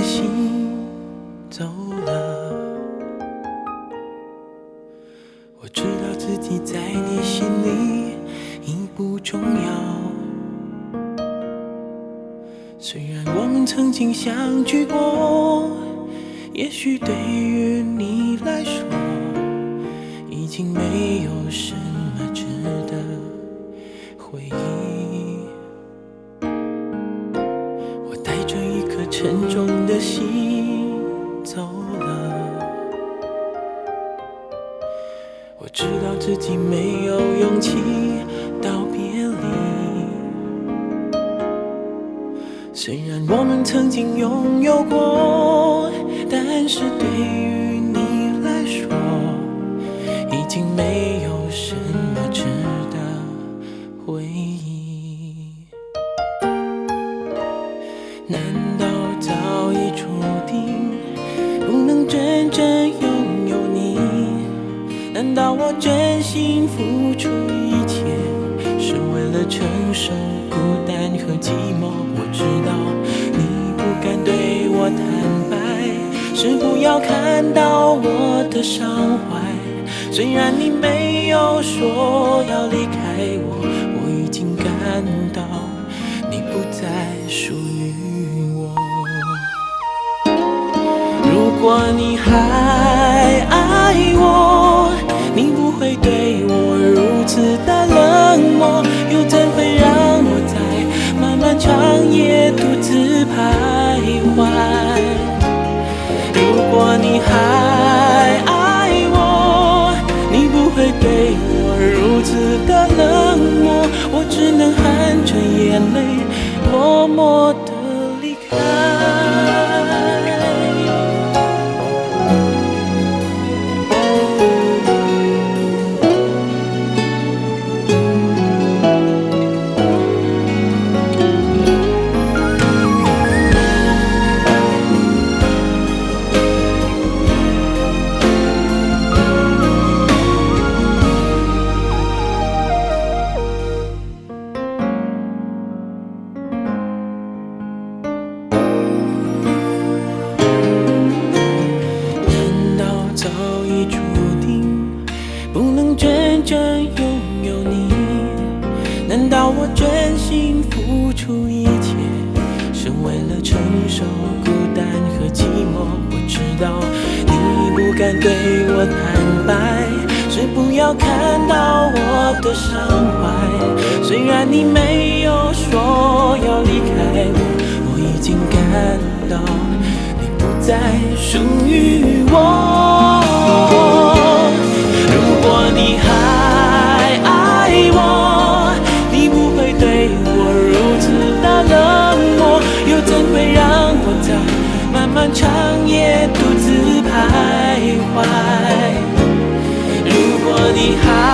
的心走了。我知道自己在你心里已不重要。虽然我们曾经相聚过，也许对于你来说，已经没有什么值得回忆。沉重的心走了，我知道自己没有勇气道别离。虽然我们曾经拥有过，但是对于你来说，已经没难道我真心付出一切是为了承受孤单和寂寞？我知道你不敢对我坦白，是不要看到我的伤怀。虽然你没有说要离开我，我已经感到你不再属于我。如果你还的冷漠，我只能含着眼泪，默默的离开。真拥有你？难道我真心付出一切是为了承受孤单和寂寞？我知道你不敢对我坦白，是不要看到我的伤怀。虽然你没有说要离开我，我已经感到。你不再属于我。漫长夜独自徘徊？如果你还